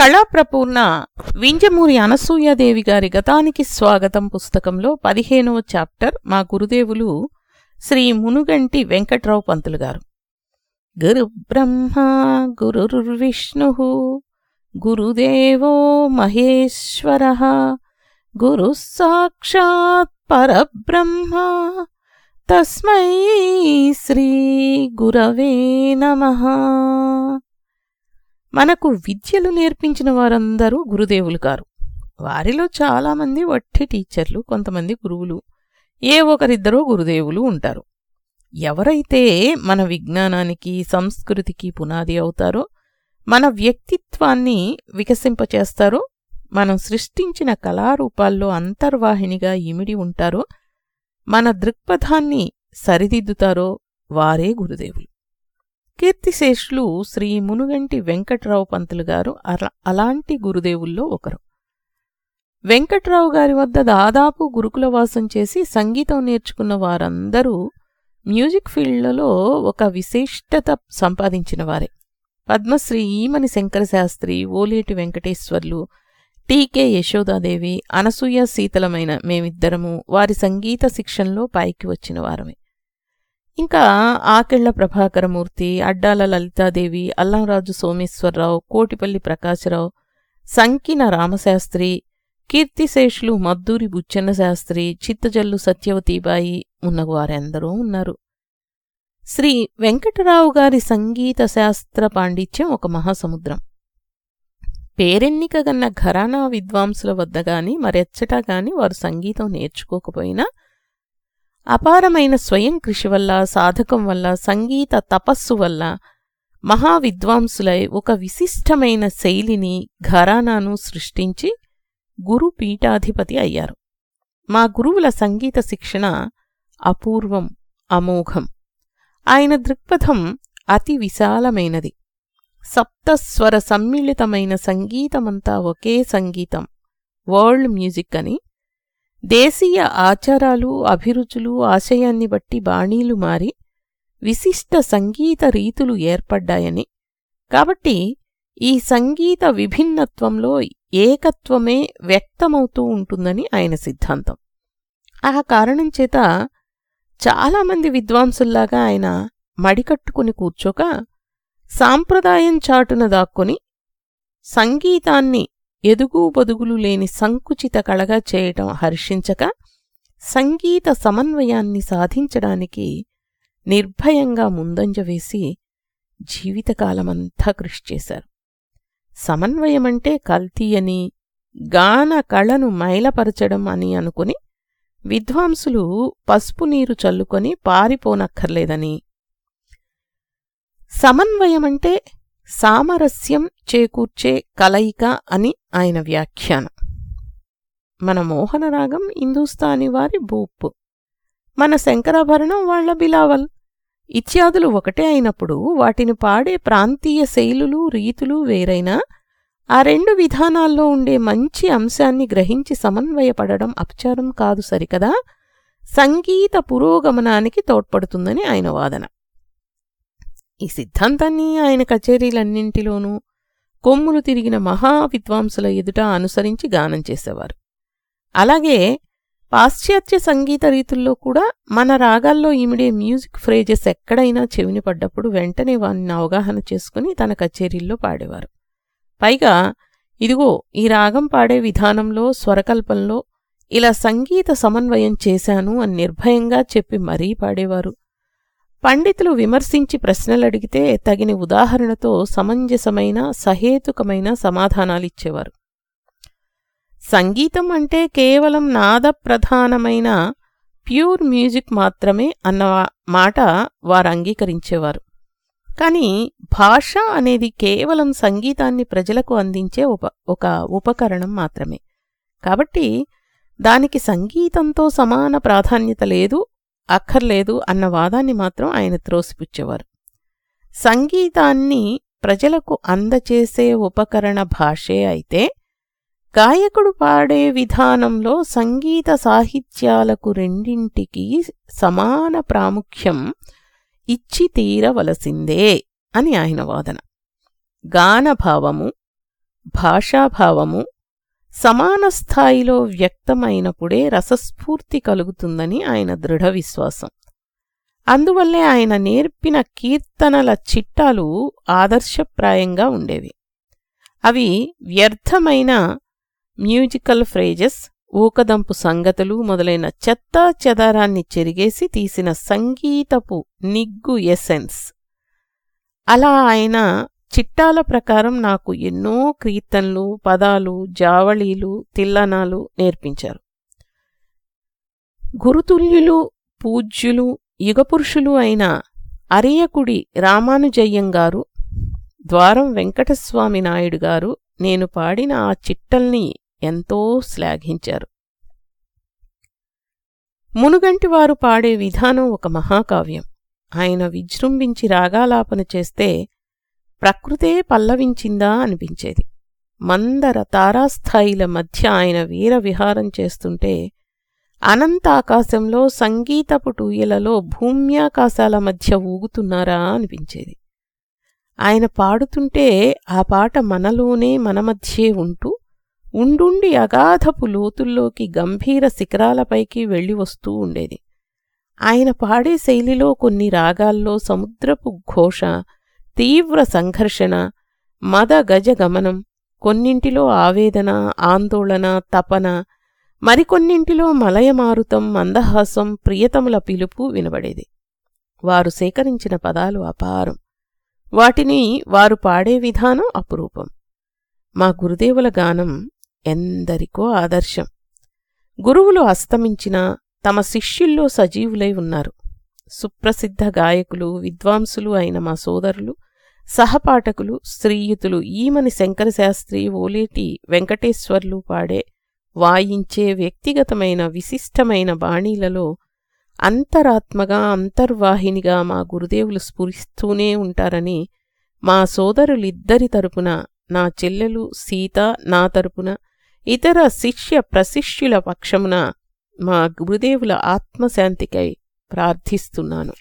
కళాప్రపూర్ణ వింజమూరి అనసూయాదేవి గారి గతానికి స్వాగతం పుస్తకంలో పదిహేనవ చాప్టర్ మా గురుదేవులు శ్రీ మునుగంటి వెంకట్రావు పంతులు గారు. గురుబ్రహ్మ గురుర్విష్ణు గురుదేవో మహేశ్వర గురు సాక్షాత్ పరబ్రహ్మ తస్మై శ్రీ గురవే నమః. మనకు విద్యలు నేర్పించిన వారందరూ గురుదేవులు కారు. వారిలో చాలామంది వట్టి టీచర్లు కొంతమంది గురువులు. ఏ ఒకరిద్దరో గురుదేవులు ఉంటారు. ఎవరైతే మన విజ్ఞానానికి సంస్కృతికి పునాది అవుతారో మన వ్యక్తిత్వాన్ని వికసింపచేస్తారో మనం సృష్టించిన కళారూపాల్లో అంతర్వాహినిగా ఇమిడి ఉంటారో మన దృక్పథాన్ని సరిదిద్దుతారో వారే గురుదేవులు. కీర్తిశేషులు శ్రీ మునుగంటి వెంకట్రావు పంతులు గారు అలాంటి గురుదేవుల్లో ఒకరు. వెంకట్రావు గారి వద్ద దాదాపు గురుకులవాసం చేసి సంగీతం నేర్చుకున్న వారందరూ మ్యూజిక్ ఫీల్డ్లలో ఒక విశిష్టత సంపాదించిన వారే. పద్మశ్రీ ఈమని శంకరశాస్త్రి ఓలేటి వెంకటేశ్వర్లు టీకే యశోదాదేవి అనసూయ శీతలమైన మేమిద్దరము వారి సంగీత శిక్షణలో పైకి వచ్చిన వారమే. ఇంకా ఆకెళ్ళ ప్రభాకరమూర్తి అడ్డాల లలితాదేవి అల్లంరాజు సోమేశ్వరరావు కోటిపల్లి ప్రకాశరావు సంకిన రామశాస్త్రి కీర్తిశేషులు మద్దూరి బుచ్చన్న శాస్త్రి చిత్తజల్లు సత్యవతీబాయి ఉన్నవారెందరో ఉన్నారు. శ్రీ వెంకటరావు గారి సంగీత శాస్త్ర పాండిత్యం ఒక మహాసముద్రం. పేరెన్నికగన్న ఘరానా విద్వాంసుల వద్ద గాని మరెచ్చటా గాని వారు సంగీతం నేర్చుకోకపోయినా అపారమైన స్వయం కృషి వల్ల సాధకం వల్ల సంగీత తపస్సు వల్ల మహావిద్వాంసులై ఒక విశిష్టమైన శైలిని ఘరానాను సృష్టించి గురు పీఠాధిపతి అయ్యారు. మా గురువుల సంగీత శిక్షణ అపూర్వం అమోఘం. ఆయన దృక్పథం అతి విశాలమైనది. సప్తస్వర సమ్మిళితమైన సంగీతమంతా ఒకే సంగీతం వరల్డ్ మ్యూజిక్ అని దేశీయ ఆచారాలు అభిరుచులు ఆశయాన్ని బట్టి బాణీలు మారి విశిష్ట సంగీత రీతులు ఏర్పడ్డాయని. కాబట్టి ఈ సంగీత విభిన్నత్వంలో ఏకత్వమే వ్యక్తమవుతూ ఉంటుందని ఆయన సిద్ధాంతం. ఆ కారణం చేత చాలామంది విద్వాంసుల్లాగా ఆయన మడికట్టుకుని కూర్చోక సాంప్రదాయం చాటున దాక్కుని సంగీతాన్ని ఎదుగు బొదుగులు లేని సంకుచిత కళగా చేయటం హర్షించక సంగీత సమన్వయాన్ని సాధించడానికి నిర్భయంగా ముందంజ వేసి జీవితకాలమంతా కృషి చేశారు. సమన్వయమంటే కల్తీ అని గాన కళను మైలపరచడం అని అనుకుని విద్వాంసులు పసుపు నీరు చల్లుకొని పారిపోనక్కర్లేదని. సమన్వయమంటే సామరస్యం చేకూర్చే కలయిక అని ఆయన వ్యాఖ్యానం. మన మోహనరాగం హిందూస్థాని వారి బూప్పు మన శంకరాభరణం వాళ్ళ బిలావల్. ఇత్యాదులు ఒకటే అయినప్పుడు వాటిని పాడే ప్రాంతీయ శైలులు రీతులు వేరైనా ఆ రెండు విధానాల్లో ఉండే మంచి అంశాన్ని గ్రహించి సమన్వయపడడం అపచారం కాదు సరికదా? సంగీత పురోగమనానికి తోడ్పడుతుందని ఆయన వాదన. ఈ సిద్ధాంతాన్ని ఆయన కచేరీలన్నింటిలోనూ కొమ్ములు తిరిగిన మహా విద్వాంసుల ఎదుట అనుసరించి గానం చేసేవారు. అలాగే పాశ్చాత్య సంగీత రీతుల్లో కూడా మన రాగాల్లో ఈమిడే మ్యూజిక్ ఫ్రేజెస్ ఎక్కడైనా చెవిని పడ్డప్పుడు వెంటనే వారిని అవగాహన చేసుకుని తన కచేరీల్లో పాడేవారు. పైగా ఇదిగో ఈ రాగం పాడే విధానంలో స్వరకల్పంలో ఇలా సంగీత సమన్వయం చేశాను అని నిర్భయంగా చెప్పి మరీ పాడేవారు. పండితులు విమర్శించి ప్రశ్నలడిగితే తగిన ఉదాహరణతో సమంజసమైన సహేతుకమైన సమాధానాలిచ్చేవారు. సంగీతం అంటే కేవలం నాదప్రధానమైన ప్యూర్ మ్యూజిక్ మాత్రమే అన్న మాట వారు అంగీకరించేవారు కానీ భాష అనేది కేవలం సంగీతాన్ని ప్రజలకు అందించే ఉప ఒక ఉపకరణం మాత్రమే. కాబట్టి దానికి సంగీతంతో సమాన ప్రాధాన్యత లేదు అక్కర్లేదు అన్న వాదాన్ని మాత్రం ఆయన త్రోసిపుచ్చేవారు. సంగీతాన్ని ప్రజలకు అందచేసే ఉపకరణ భాషే అయితే గాయకుడు పాడే విధానంలో సంగీత సాహిత్యాలకు రెండింటికి సమాన ప్రాముఖ్యం ఇచ్చి తీరవలసిందే అని ఆయన వాదన. గానభావము భాషాభావము సమాన స్థాయిలో వ్యక్తమైనప్పుడే రసస్ఫూర్తి కలుగుతుందని ఆయన దృఢ విశ్వాసం. అందువల్లే ఆయన నేర్పిన కీర్తనల చిట్టాలు ఆదర్శప్రాయంగా ఉండేవి. అవి వ్యర్థమైన మ్యూజికల్ ఫ్రేజెస్ ఊకదంపు సంగతులు మొదలైన చెత్తా చెదారాన్ని చెరిగేసి తీసిన సంగీతపు నిగ్గు ఎసెన్స్. అలా ఆయన చిట్టాల ప్రకారం నాకు ఎన్నో కీర్తనలు పదాలు జావళీలు తిల్లనాలు నేర్పించారు. గురుతుల్యులు పూజ్యులు యుగపురుషులు అయిన అరియకుడి రామానుజయ్యం గారు ద్వారం వెంకటస్వామి నాయుడు గారు నేను పాడిన ఆ చిట్టల్ని ఎంతో శ్లాఘించారు. మునుగంటివారు పాడే విధానం ఒక మహాకావ్యం. ఆయన విజృంభించి రాగాలాపన చేస్తే ప్రకృతే పల్లవించిందా అనిపించేది. మందర తారాస్థాయిల మధ్య ఆయన వీర విహారం చేస్తుంటే అనంత ఆకాశంలో సంగీతపు టూయలలో భూమ్యాకాశాల మధ్య ఊగుతున్నారా అనిపించేది. ఆయన పాడుతుంటే ఆ పాట మనలోనే మన మధ్యే ఉంటూ ఉండుండి అగాధపు లోతుల్లోకి గంభీర శిఖరాలపైకి వెళ్ళి వస్తూ ఉండేది. ఆయన పాడే శైలిలో కొన్ని రాగాల్లో సముద్రపు ఘోష తీవ్ర సంఘర్షణ మద గజ గమనం కొన్నింటిలో ఆవేదన ఆందోళన తపన మరికొన్నింటిలో మలయమారుతం మందహాసం ప్రియతముల పిలుపు వినబడేది. వారు సేకరించిన పదాలు అపారం. వాటిని వారు పాడే విధానం అపురూపం. మా గురుదేవుల గానం ఎందరికో ఆదర్శం. గురువులు అస్తమించిన తమ శిష్యుల్లో సజీవులై ఉన్నారు. సుప్రసిద్ధ గాయకులు విద్వాంసులు అయిన మా సోదరులు సహపాఠకులు శ్రీయుతులు ఈమని శంకరశాస్త్రి ఓలేటి వెంకటేశ్వర్లు పాడే వాయించే వ్యక్తిగతమైన విశిష్టమైన బాణీలలో అంతరాత్మగా అంతర్వాహినిగా మా గురుదేవులు స్ఫురిస్తూనే ఉంటారని మా సోదరులిద్దరి తరపున నా చెల్లెలు సీత నా తరపున ఇతర శిష్య ప్రశిష్యుల పక్షమున మా గురుదేవుల ఆత్మశాంతికై ప్రార్థిస్తున్నాను.